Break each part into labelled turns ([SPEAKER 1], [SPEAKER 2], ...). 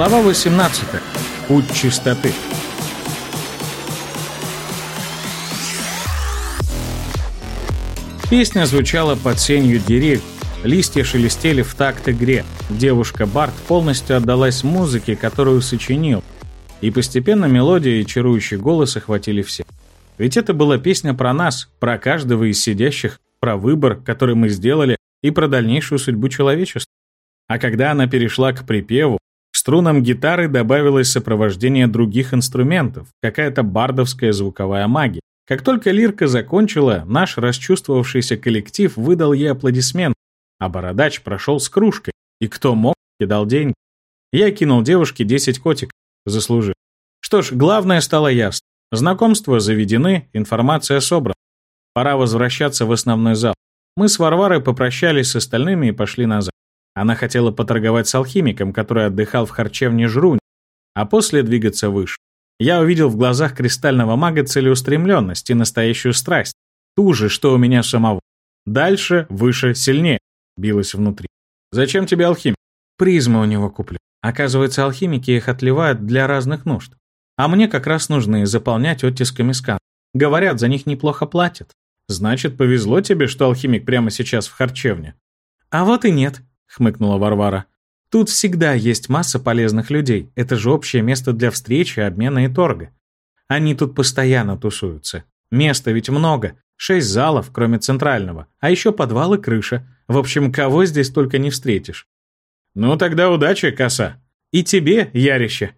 [SPEAKER 1] Глава 18. Путь чистоты. Песня звучала под сенью деревьев, листья шелестели в такт игре. Девушка Барт полностью отдалась музыке, которую сочинил, и постепенно мелодия и чарующий голос охватили все. Ведь это была песня про нас, про каждого из сидящих, про выбор, который мы сделали, и про дальнейшую судьбу человечества. А когда она перешла к припеву, струнам гитары добавилось сопровождение других инструментов, какая-то бардовская звуковая магия. Как только лирка закончила, наш расчувствовавшийся коллектив выдал ей аплодисмент, а бородач прошел с кружкой, и кто мог, кидал деньги. Я кинул девушке 10 котик, заслужив. Что ж, главное стало ясно. Знакомства заведены, информация собрана. Пора возвращаться в основной зал. Мы с Варварой попрощались с остальными и пошли назад. Она хотела поторговать с алхимиком, который отдыхал в харчевне Жрунь, а после двигаться выше. Я увидел в глазах кристального мага целеустремленность и настоящую страсть. Ту же, что у меня самого. Дальше, выше, сильнее. Билось внутри. «Зачем тебе алхимик?» «Призмы у него куплю. Оказывается, алхимики их отливают для разных нужд. А мне как раз нужны заполнять оттисками скан. Говорят, за них неплохо платят. Значит, повезло тебе, что алхимик прямо сейчас в харчевне. А вот и нет, хмыкнула Варвара. Тут всегда есть масса полезных людей. Это же общее место для встречи, обмена и торга. Они тут постоянно тусуются. Места ведь много. Шесть залов, кроме центрального. А еще подвал и крыша. В общем, кого здесь только не встретишь. Ну тогда удачи, коса. И тебе, ярище.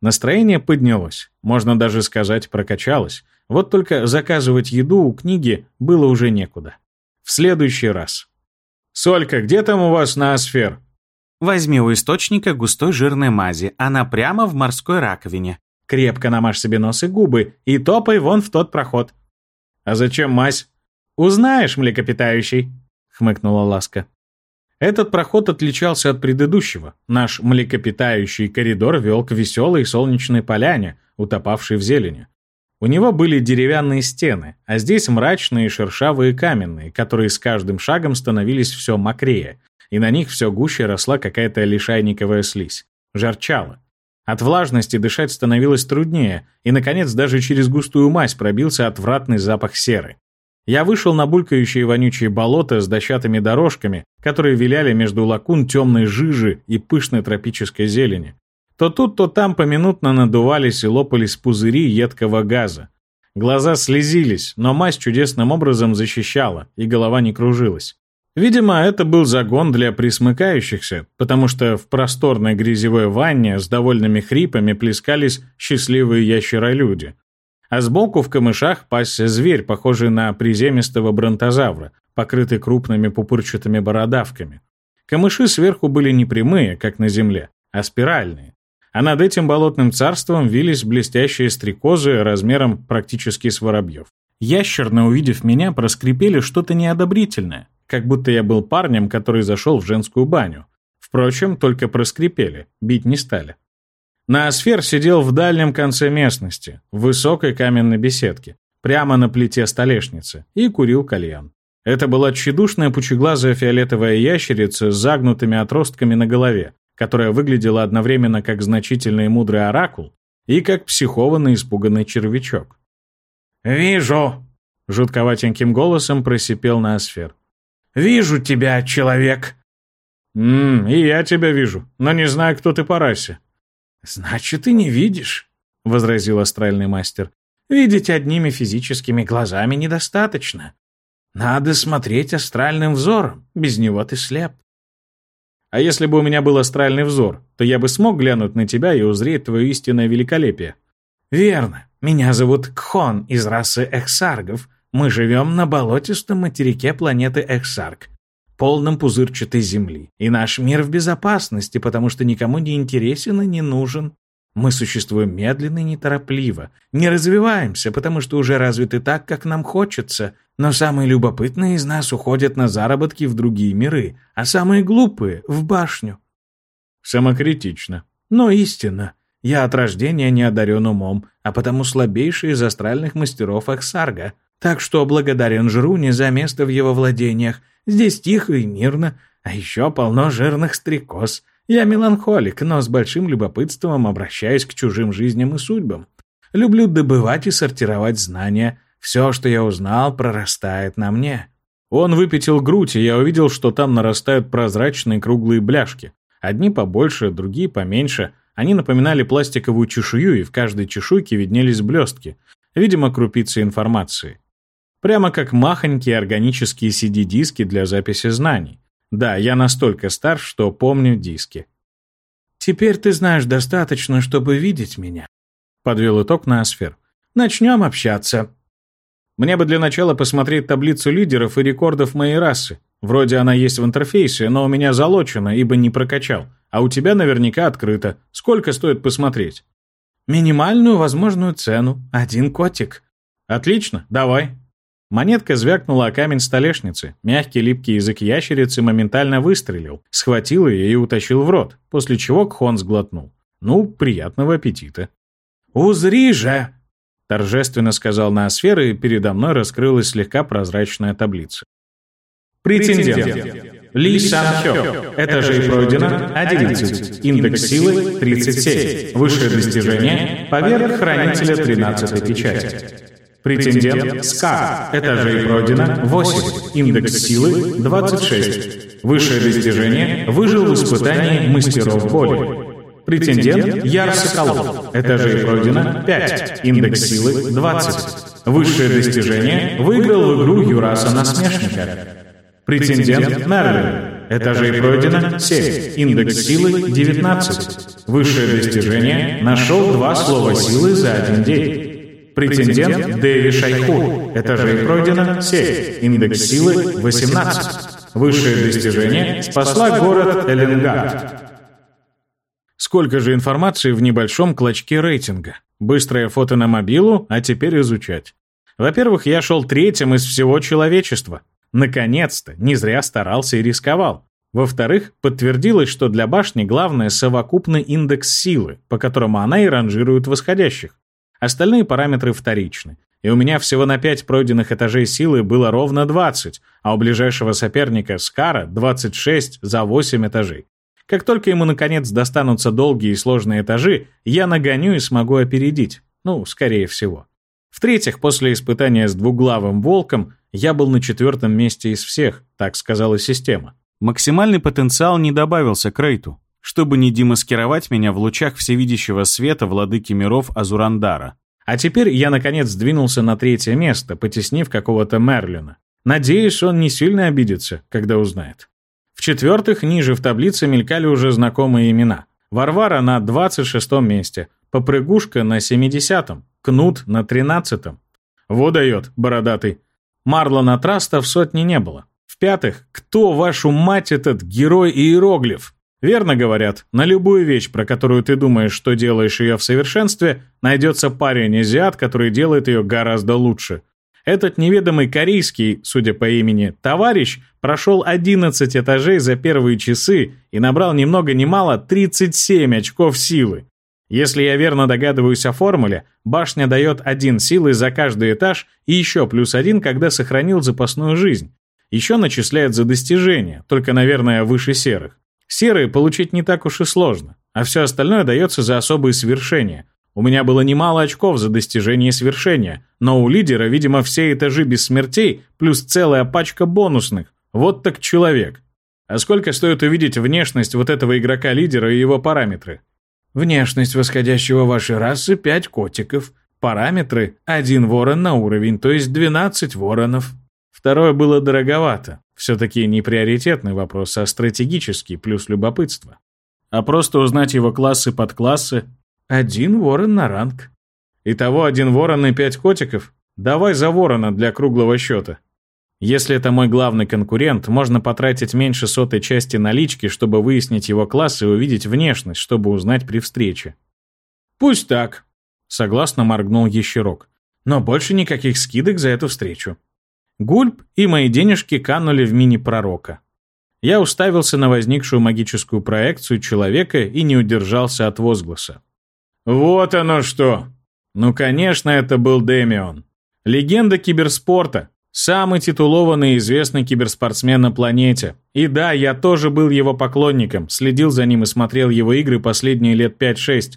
[SPEAKER 1] Настроение поднялось. Можно даже сказать, прокачалось. Вот только заказывать еду у книги было уже некуда. В следующий раз. «Солька, где там у вас на асфер?»
[SPEAKER 2] Возьми у источника густой жирной мази, она прямо в морской раковине. Крепко намажь себе нос и губы и топай вон в тот проход.
[SPEAKER 1] «А зачем мазь?»
[SPEAKER 2] «Узнаешь, млекопитающий», — хмыкнула Ласка.
[SPEAKER 1] Этот проход отличался от предыдущего. Наш млекопитающий коридор вел к веселой солнечной поляне, утопавшей в зелени. У него были деревянные стены, а здесь мрачные, шершавые каменные, которые с каждым шагом становились все мокрее, и на них все гуще росла какая-то лишайниковая слизь. Жарчало. От влажности дышать становилось труднее, и, наконец, даже через густую мазь пробился отвратный запах серы. Я вышел на булькающие вонючие болота с дощатыми дорожками, которые виляли между лакун темной жижи и пышной тропической зелени. То тут, то там поминутно надувались и лопались пузыри едкого газа. Глаза слезились, но мазь чудесным образом защищала, и голова не кружилась. Видимо, это был загон для присмыкающихся, потому что в просторной грязевой ванне с довольными хрипами плескались счастливые ящеролюди. А сбоку в камышах пасся зверь, похожий на приземистого бронтозавра, покрытый крупными пупырчатыми бородавками. Камыши сверху были не прямые, как на земле, а спиральные а над этим болотным царством вились блестящие стрекозы размером практически с воробьев. Ящерно, увидев меня, проскрипели что-то неодобрительное, как будто я был парнем, который зашел в женскую баню. Впрочем, только проскрипели, бить не стали. Ноосфер сидел в дальнем конце местности, в высокой каменной беседке, прямо на плите столешницы, и курил кальян. Это была тщедушная пучеглазая фиолетовая ящерица с загнутыми отростками на голове, которая выглядела одновременно как значительный и мудрый оракул и как психованный испуганный червячок.
[SPEAKER 3] «Вижу!» — жутковатеньким голосом просипел Ноосфер. «Вижу тебя, человек!»
[SPEAKER 1] «Ммм, и я тебя вижу, но не знаю, кто ты по расе».
[SPEAKER 3] «Значит, ты не видишь», — возразил астральный мастер. «Видеть одними физическими глазами недостаточно. Надо смотреть астральным взором, без него ты слеп.
[SPEAKER 1] А если бы у меня был астральный взор, то я бы смог глянуть на тебя и узреть твое истинное великолепие.
[SPEAKER 3] Верно. Меня зовут Кхон из расы Эксаргов. Мы живем на болотистом материке планеты Эксарг, полном пузырчатой земли. И наш мир в безопасности, потому что никому не интересен и не нужен. Мы существуем медленно и неторопливо, не развиваемся, потому что уже развиты так, как нам хочется, но самые любопытные из нас уходят на заработки в другие миры, а самые глупые — в башню.
[SPEAKER 1] Самокритично.
[SPEAKER 3] Но истинно. Я от рождения не одарен умом, а потому слабейший из астральных мастеров Эксарга. Так что благодарен Жруне за место в его владениях. Здесь тихо и мирно, а еще полно жирных стрекоз — Я меланхолик, но с большим любопытством обращаюсь к чужим жизням и судьбам. Люблю добывать и сортировать знания. Все, что я узнал, прорастает на мне.
[SPEAKER 1] Он выпятил грудь, и я увидел, что там нарастают прозрачные круглые бляшки. Одни побольше, другие поменьше. Они напоминали пластиковую чешую, и в каждой чешуйке виднелись блестки. Видимо, крупицы информации. Прямо как махонькие органические CD-диски для записи знаний. Да, я настолько стар, что помню диски.
[SPEAKER 3] «Теперь ты знаешь достаточно, чтобы видеть меня», — подвел итог на Асфер. «Начнем общаться».
[SPEAKER 1] Мне бы для начала посмотреть таблицу лидеров и рекордов моей расы. Вроде она есть в интерфейсе, но у меня залочена, ибо не прокачал. А у тебя наверняка открыто. Сколько стоит посмотреть?
[SPEAKER 3] Минимальную возможную цену. Один котик.
[SPEAKER 1] Отлично, давай. Монетка звякнула о камень столешницы. Мягкий липкий язык ящерицы моментально выстрелил, схватил ее и утащил в рот, после чего Кхон сглотнул. Ну, приятного аппетита.
[SPEAKER 3] «Узри же!»
[SPEAKER 1] — торжественно сказал Ноосфера, и передо мной раскрылась слегка прозрачная таблица. Претендент. Ли Сан Хё. Этажей пройдено 11. Индекс силы 37. Высшее достижение. Поверх хранителя 13 печати. Претендент СКА. Этажей пройдено 8. Индекс силы 26. Высшее достижение. Выжил в испытании мастеров боли. Претендент Яр Соколов. Этажей пройдено 5. Индекс силы 20. Высшее достижение. Выиграл в игру Юраса Насмешника. Претендент Мерлин. Этажей пройдено 7. Индекс силы 19. Высшее достижение. Нашел два слова силы за один день. Претендент Дэви Шайху. Этажей пройдено 7. Индекс силы 18. Высшее достижение. Спасла город Эленгард. Сколько же информации в небольшом клочке рейтинга. Быстрое фото на мобилу, а теперь изучать. Во-первых, я шел третьим из всего человечества. Наконец-то, не зря старался и рисковал. Во-вторых, подтвердилось, что для башни главное совокупный индекс силы, по которому она и ранжирует восходящих. Остальные параметры вторичны. И у меня всего на 5 пройденных этажей силы было ровно 20, а у ближайшего соперника Скара 26 за 8 этажей. Как только ему наконец достанутся долгие и сложные этажи, я нагоню и смогу опередить. Ну, скорее всего. В-третьих, после испытания с двуглавым волком я был на четвертом месте из всех, так сказала система. Максимальный потенциал не добавился к рейту чтобы не демаскировать меня в лучах всевидящего света владыки миров Азурандара. А теперь я, наконец, сдвинулся на третье место, потеснив какого-то Мерлина. Надеюсь, он не сильно обидится, когда узнает. В-четвертых, ниже в таблице мелькали уже знакомые имена. Варвара на 26-м месте, Попрыгушка на 70-м, Кнут на 13-м. Во дает, бородатый. Марлона Траста в сотне не было. В-пятых, кто, вашу мать, этот герой-иероглиф? Верно говорят, на любую вещь, про которую ты думаешь, что делаешь ее в совершенстве, найдется парень-азиат, который делает ее гораздо лучше. Этот неведомый корейский, судя по имени, товарищ прошел 11 этажей за первые часы и набрал ни много ни мало 37 очков силы. Если я верно догадываюсь о формуле, башня дает один силы за каждый этаж и еще плюс один, когда сохранил запасную жизнь. Еще начисляет за достижения, только, наверное, выше серых. Серые получить не так уж и сложно, а все остальное дается за особые свершения. У меня было немало очков за достижение свершения, но у лидера, видимо, все этажи без смертей, плюс целая пачка бонусных. Вот так человек. А сколько стоит увидеть внешность вот этого игрока-лидера и его параметры? Внешность восходящего вашей расы – 5 котиков. Параметры – один ворон на уровень, то есть 12 воронов. Второе было дороговато. Все-таки не приоритетный вопрос, а стратегический, плюс любопытство. А просто узнать его классы под классы – один ворон на ранг. Итого один ворон и пять котиков? Давай за ворона для круглого счета. Если это мой главный конкурент, можно потратить меньше сотой части налички, чтобы выяснить его класс и увидеть внешность, чтобы узнать при встрече. «Пусть так», — согласно моргнул Ещерок. «Но больше никаких скидок за эту встречу. Гульб и мои денежки канули в мини-пророка. Я уставился на возникшую магическую проекцию человека и не удержался от возгласа. «Вот оно что!» Ну, конечно, это был Демион. Легенда киберспорта. Самый титулованный и известный киберспортсмен на планете. И да, я тоже был его поклонником, следил за ним и смотрел его игры последние лет 5-6.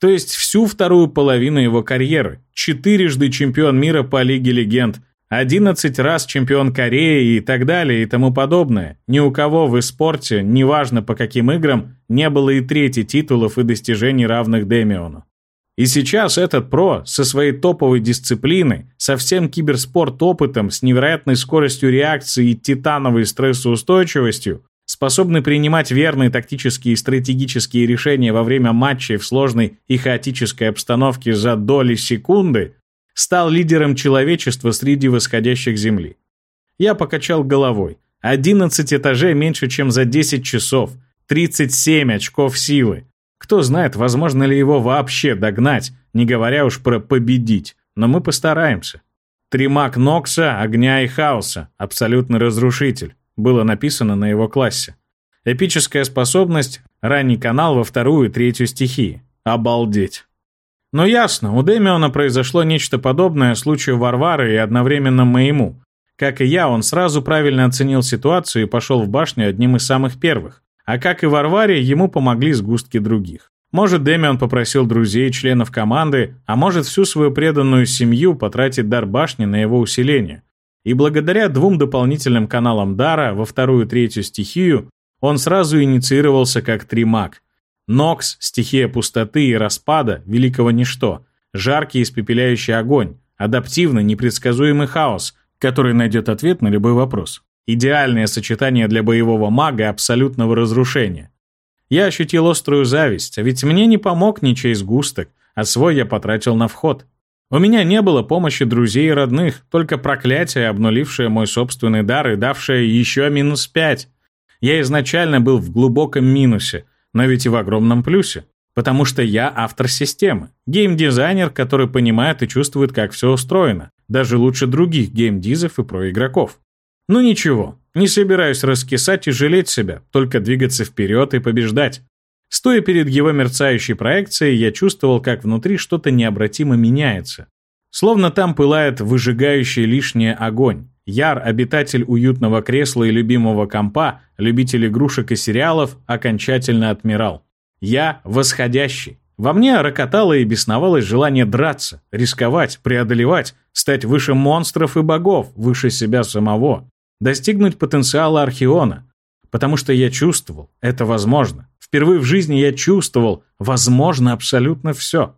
[SPEAKER 1] То есть всю вторую половину его карьеры. Четырежды чемпион мира по Лиге Легенд, 11 раз чемпион Кореи и так далее и тому подобное. Ни у кого в спорте, неважно по каким играм, не было и трети титулов и достижений, равных Демиону. И сейчас этот про со своей топовой дисциплиной, со всем киберспорт-опытом, с невероятной скоростью реакции и титановой стрессоустойчивостью, способный принимать верные тактические и стратегические решения во время матчей в сложной и хаотической обстановке за доли секунды, стал лидером человечества среди восходящих Земли. Я покачал головой. 11 этажей меньше, чем за 10 часов. 37 очков силы. Кто знает, возможно ли его вообще догнать, не говоря уж про победить. Но мы постараемся. Тримак Нокса, Огня и Хаоса. Абсолютный разрушитель. Было написано на его классе. Эпическая способность, ранний канал во вторую и третью стихии. Обалдеть. Но ясно, у Демиона произошло нечто подобное случаю Варвары и одновременно моему. Как и я, он сразу правильно оценил ситуацию и пошел в башню одним из самых первых. А как и Варваре, ему помогли сгустки других. Может, Демиан попросил друзей, членов команды, а может, всю свою преданную семью потратить дар башни на его усиление. И благодаря двум дополнительным каналам дара во вторую третью стихию он сразу инициировался как тримаг. Нокс – стихия пустоты и распада, великого ничто, жаркий испепеляющий огонь, адаптивный, непредсказуемый хаос, который найдет ответ на любой вопрос. Идеальное сочетание для боевого мага абсолютного разрушения. Я ощутил острую зависть, а ведь мне не помог ничей сгусток, а свой я потратил на вход. У меня не было помощи друзей и родных, только проклятие, обнулившее мой собственный дар и давшее еще минус пять. Я изначально был в глубоком минусе, но ведь и в огромном плюсе. Потому что я автор системы, геймдизайнер, который понимает и чувствует, как все устроено, даже лучше других геймдизов и проигроков. Ну ничего, не собираюсь раскисать и жалеть себя, только двигаться вперед и побеждать. Стоя перед его мерцающей проекцией, я чувствовал, как внутри что-то необратимо меняется. Словно там пылает выжигающий лишнее огонь. Яр, обитатель уютного кресла и любимого компа, любитель игрушек и сериалов, окончательно отмирал. Я восходящий. Во мне рокотало и бесновалось желание драться, рисковать, преодолевать, стать выше монстров и богов, выше себя самого достигнуть потенциала Архиона, потому что я чувствовал, это возможно. Впервые в жизни я чувствовал, возможно, абсолютно все.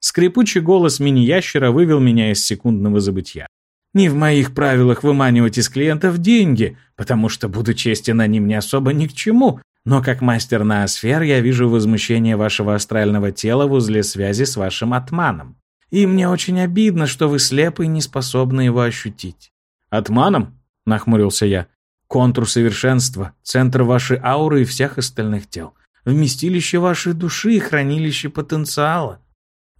[SPEAKER 1] Скрипучий голос мини-ящера вывел меня из секундного забытья. Не в моих правилах выманивать из клиентов деньги, потому что, буду честен, они мне особо ни к чему, но как мастер на асфер я вижу возмущение вашего астрального тела в узле связи с вашим атманом. И мне очень обидно, что вы слепы и не способны его ощутить. Атманом? нахмурился я. Контур совершенства, центр вашей ауры и всех остальных тел. Вместилище вашей души и хранилище потенциала.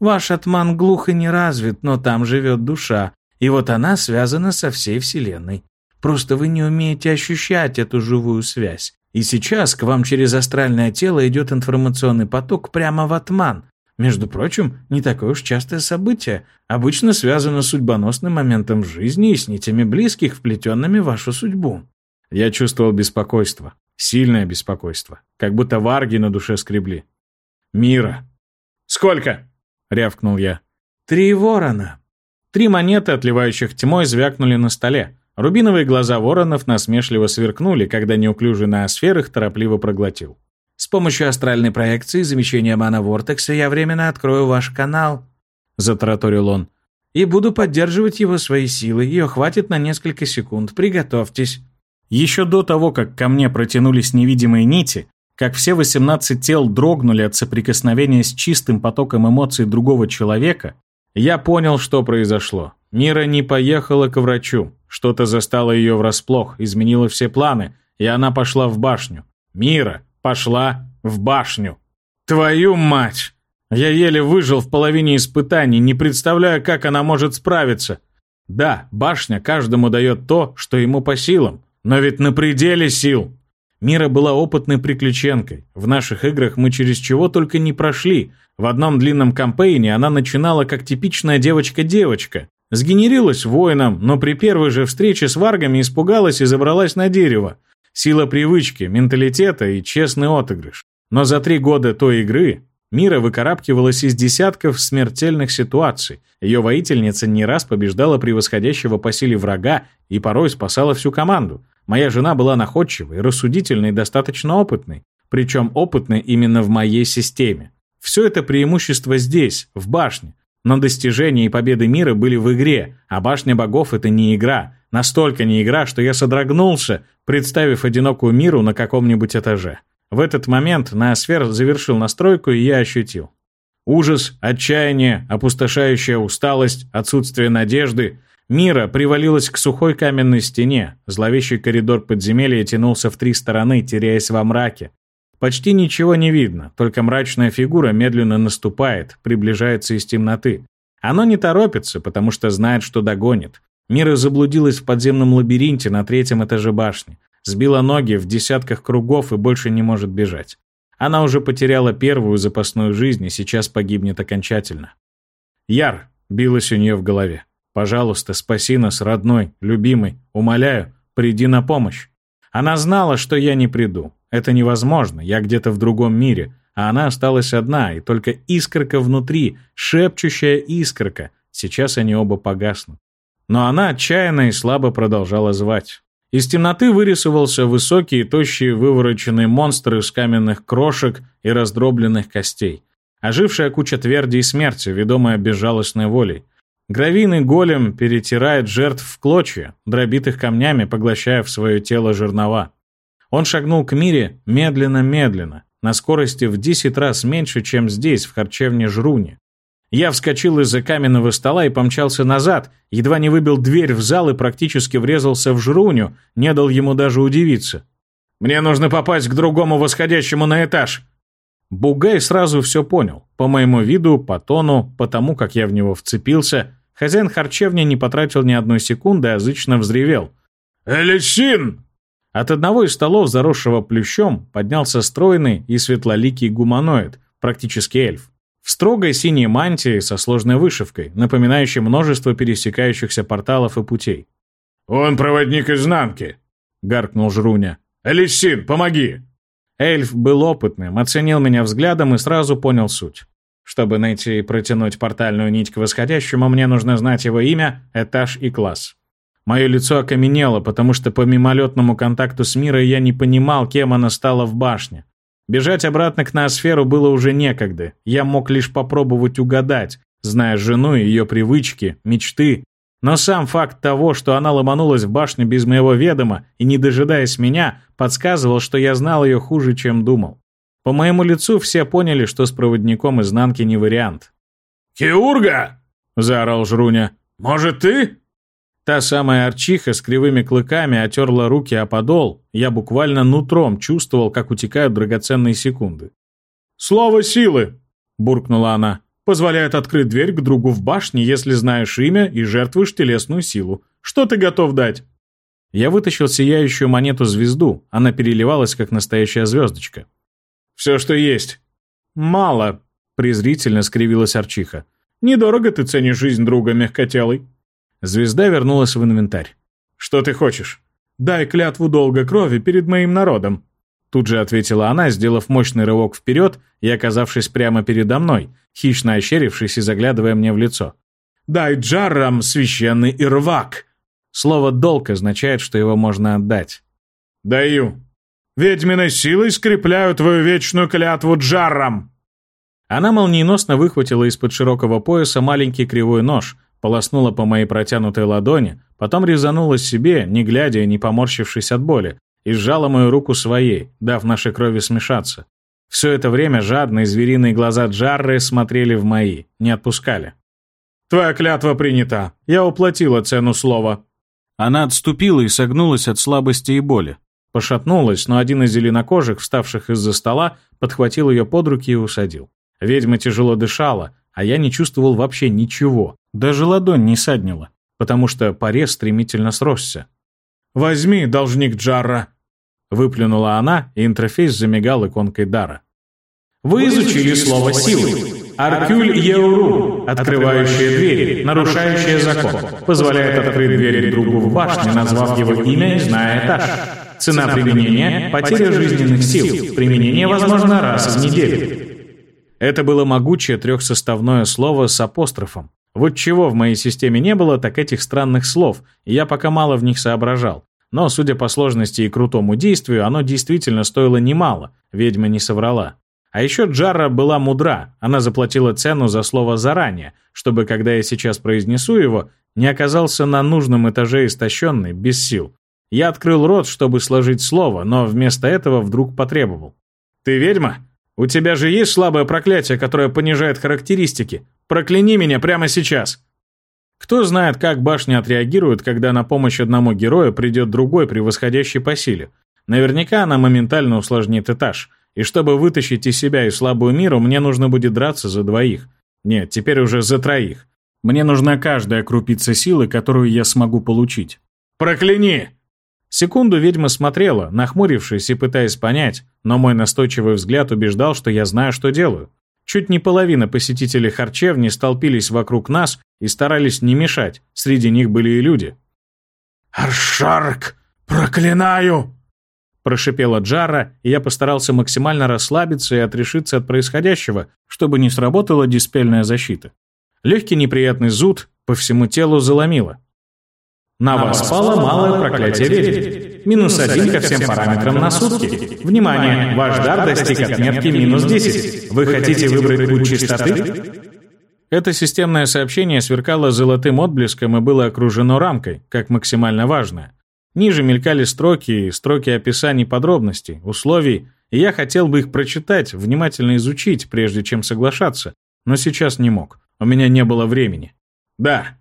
[SPEAKER 1] Ваш атман глух и не развит, но там живет душа, и вот она связана со всей Вселенной. Просто вы не умеете ощущать эту живую связь. И сейчас к вам через астральное тело идет информационный поток прямо в атман, между прочим, не такое уж частое событие. Обычно связано с судьбоносным моментом в жизни и с нитями близких, вплетенными в вашу судьбу. Я чувствовал беспокойство. Сильное беспокойство. Как будто варги на душе скребли. «Мира!» «Сколько?» — рявкнул я. «Три ворона». Три монеты, отливающих тьмой, звякнули на столе. Рубиновые глаза воронов насмешливо сверкнули, когда неуклюжий ноосфер их торопливо проглотил. С помощью астральной проекции и замещения мана-вортекса я временно открою ваш канал», — затараторил он. «И буду поддерживать его своей силой. Ее хватит на несколько секунд. Приготовьтесь». Еще до того, как ко мне протянулись невидимые нити, как все 18 тел дрогнули от соприкосновения с чистым потоком эмоций другого человека, я понял, что произошло. Мира не поехала к врачу. Что-то застало ее врасплох, изменило все планы, и она пошла в башню. Мира, пошла в башню. Твою мать! Я еле выжил в половине испытаний, не представляю, как она может справиться. Да, башня каждому дает то, что ему по силам, но ведь на пределе сил. Мира была опытной приключенкой. В наших играх мы через чего только не прошли. В одном длинном кампейне она начинала как типичная девочка-девочка. Сгенерилась воином, но при первой же встрече с варгами испугалась и забралась на дерево. Сила привычки, менталитета и честный отыгрыш. Но за три года той игры Мира выкарабкивалась из десятков смертельных ситуаций. Ее воительница не раз побеждала превосходящего по силе врага и порой спасала всю команду. Моя жена была находчивой, рассудительной и достаточно опытной. Причем опытной именно в моей системе. Все это преимущество здесь, в башне. Но достижения и победы мира были в игре, а башня богов — это не игра. Настолько не игра, что я содрогнулся, представив одинокую миру на каком-нибудь этаже. В этот момент Ноосфер завершил настройку, и я ощутил. Ужас, отчаяние, опустошающая усталость, отсутствие надежды. Мира привалилась к сухой каменной стене. Зловещий коридор подземелья тянулся в три стороны, теряясь во мраке. Почти ничего не видно, только мрачная фигура медленно наступает, приближается из темноты. Оно не торопится, потому что знает, что догонит. Мира заблудилась в подземном лабиринте на третьем этаже башни. Сбила ноги в десятках кругов и больше не может бежать. Она уже потеряла первую запасную жизнь и сейчас погибнет окончательно. Яр билась у нее в голове. «Пожалуйста, спаси нас, родной, любимый. Умоляю, приди на помощь». Она знала, что я не приду. Это невозможно, я где-то в другом мире, а она осталась одна, и только искорка внутри, шепчущая искорка. Сейчас они оба погаснут. Но она отчаянно и слабо продолжала звать. Из темноты вырисовался высокий и тощий вывороченный монстр из каменных крошек и раздробленных костей. Ожившая куча тверди смерти, ведомая безжалостной волей. Гравийный голем перетирает жертв в клочья, дробит их камнями, поглощая в свое тело жернова. Он шагнул к Мире медленно-медленно, на скорости в 10 раз меньше, чем здесь, в харчевне Жруни. Я вскочил из-за каменного стола и помчался назад, едва не выбил дверь в зал и практически врезался в Жруню, не дал ему даже удивиться. «Мне нужно попасть к другому восходящему на этаж!» Бугай сразу все понял. По моему виду, по тону, по тому, как я в него вцепился, хозяин харчевни не потратил ни одной секунды, а зычно взревел. «Элисин!» От одного из столов, заросшего плющом, поднялся стройный и светлоликий гуманоид, практически эльф в строгой синей мантии со сложной вышивкой, напоминающей множество пересекающихся порталов и путей. «Он проводник изнанки!» — гаркнул Жруня. «Элисин, помоги!» Эльф был опытным, оценил меня взглядом и сразу понял суть. Чтобы найти и протянуть портальную нить к восходящему, мне нужно знать его имя, этаж и класс. Мое лицо окаменело, потому что по мимолетному контакту с мирой я не понимал, кем она стала в башне. Бежать обратно к ноосферу было уже некогда. Я мог лишь попробовать угадать, зная жену и ее привычки, мечты. Но сам факт того, что она ломанулась в башню без моего ведома и не дожидаясь меня, подсказывал, что я знал ее хуже, чем думал. По моему лицу все поняли, что с проводником изнанки не вариант. «Хиурга!» — заорал Жруня. «Может, ты?» Та самая арчиха с кривыми клыками отерла руки о подол. Я буквально нутром чувствовал, как утекают драгоценные секунды. «Слово силы!» – буркнула она. «Позволяет открыть дверь к другу в башне, если знаешь имя и жертвуешь телесную силу. Что ты готов дать?» Я вытащил сияющую монету-звезду. Она переливалась, как настоящая звездочка. «Все, что есть». «Мало», – презрительно скривилась Арчиха. «Недорого ты ценишь жизнь друга, мягкотелый». Звезда вернулась в инвентарь. «Что ты хочешь?» «Дай клятву долга крови перед моим народом», Тут же ответила она, сделав мощный рывок вперед и оказавшись прямо передо мной, хищно ощерившись и заглядывая мне в лицо. «Дай джаррам священный ирвак!» Слово «долг» означает, что его можно отдать. «Даю. Ведьминой силой скрепляю твою вечную клятву джаррам!» Она молниеносно выхватила из-под широкого пояса маленький кривой нож, полоснула по моей протянутой ладони, потом резанула себе, не глядя и не поморщившись от боли, и сжала мою руку своей, дав нашей крови смешаться. Все это время жадные звериные глаза Джарры смотрели в мои, не отпускали. «Твоя клятва принята. Я уплатила цену слова». Она отступила и согнулась от слабости и боли. Пошатнулась, но один из зеленокожих, вставших из-за стола, подхватил ее под руки и усадил. Ведьма тяжело дышала, а я не чувствовал вообще ничего, даже ладонь не саднила, потому что порез стремительно сросся. «Возьми, должник Джарра!» Выплюнула она, и интерфейс замигал иконкой дара. «Вы изучили слово силы. Аркюль Еуру, открывающая двери, нарушающая закон, позволяет открыть двери другу в башне, назвав его имя и зная этаж. Цена применения – потеря жизненных сил. Применение возможно раз в неделю.
[SPEAKER 2] Это было могучее трехсоставное слово с апострофом. Вот чего в моей системе не было, так этих странных слов, и я пока мало в них соображал. Но, судя по сложности и крутому действию, оно действительно стоило немало, ведьма не соврала. А еще Джарра была мудра, она заплатила цену за слово заранее, чтобы, когда я сейчас произнесу его, не оказался на нужном этаже истощенный, без сил. Я открыл рот, чтобы сложить слово, но вместо этого вдруг потребовал. «Ты ведьма? У тебя же есть слабое проклятие, которое понижает характеристики. Прокляни меня прямо сейчас!» Кто знает, как башня отреагирует, когда на помощь одному герою придет другой, превосходящий по силе. Наверняка она моментально усложнит этаж. И чтобы вытащить из себя и слабую миру, мне нужно будет драться за двоих. Нет, теперь уже за троих. Мне нужна каждая крупица силы, которую я смогу получить. «Прокляни!» Секунду ведьма смотрела, нахмурившись и пытаясь понять, но мой настойчивый взгляд убеждал, что я знаю, что делаю. Чуть не половина посетителей харчевни столпились вокруг нас и старались не мешать, среди них были и люди.
[SPEAKER 3] «Аршарк, проклинаю!»
[SPEAKER 2] Прошипела Джара, и я постарался максимально расслабиться и отрешиться от происходящего, чтобы не сработала диспельная защита. Легкий неприятный зуд по всему телу заломило.
[SPEAKER 1] На вас спало малое проклятие ведьм. Минус один ко всем параметрам на сутки. Внимание, ваш дар достиг отметки минус 10. Вы хотите выбрать путь чистоты?
[SPEAKER 2] Это системное сообщение сверкало золотым отблеском и было окружено рамкой, как максимально важное. Ниже мелькали строки и строки описаний подробностей, условий, и я хотел бы их прочитать, внимательно изучить, прежде чем соглашаться, но сейчас не мог. У меня не было времени. Да,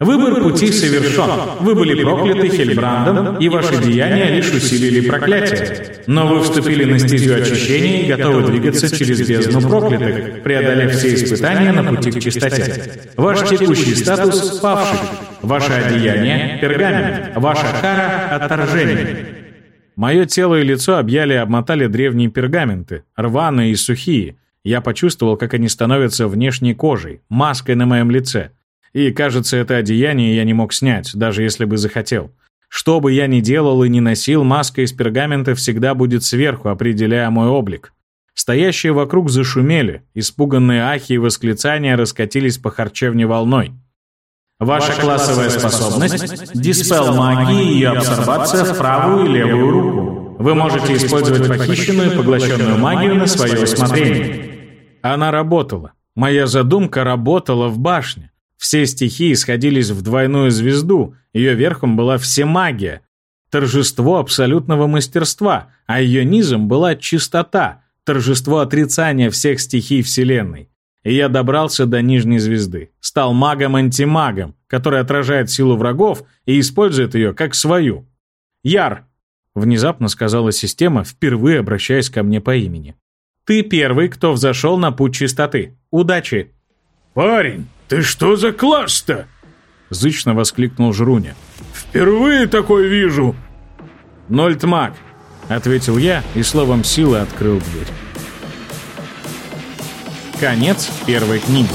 [SPEAKER 1] Выбор пути совершен. Вы были прокляты Хельбрандом, и ваши деяния лишь усилили проклятие. Но вы вступили на стезю очищения и готовы двигаться через бездну проклятых, преодолев все испытания на пути к чистоте. Ваш текущий статус – павший. Ваше одеяние – пергамент. Ваша кара – отторжение.
[SPEAKER 2] Мое тело и лицо объяли и обмотали древние пергаменты, рваные и сухие. Я почувствовал, как они становятся внешней кожей, маской на моем лице – и, кажется, это одеяние я не мог снять, даже если бы захотел. Что бы я ни делал и ни носил, маска из пергамента всегда будет сверху, определяя мой облик. Стоящие вокруг зашумели, испуганные ахи и восклицания раскатились по харчевне волной.
[SPEAKER 1] Ваша классовая способность – диспел магии и ее абсорбация в правую и левую руку. Вы можете использовать похищенную поглощенную магию на свое усмотрение.
[SPEAKER 2] Она работала. Моя задумка работала в башне. Все стихии сходились в двойную звезду, ее верхом была всемагия, торжество абсолютного мастерства, а ее низом была чистота, торжество отрицания всех стихий Вселенной. И я добрался до нижней звезды, стал магом-антимагом, который отражает силу врагов и использует ее как свою. «Яр!» — внезапно сказала система, впервые обращаясь ко мне по имени. «Ты первый, кто взошел на путь чистоты. Удачи!»
[SPEAKER 3] «Парень, ты что за класс-то?»
[SPEAKER 2] Зычно воскликнул Жруня.
[SPEAKER 3] «Впервые такой вижу!»
[SPEAKER 2] «Нольтмаг!» Ответил я и словом силы открыл дверь. Конец первой книги.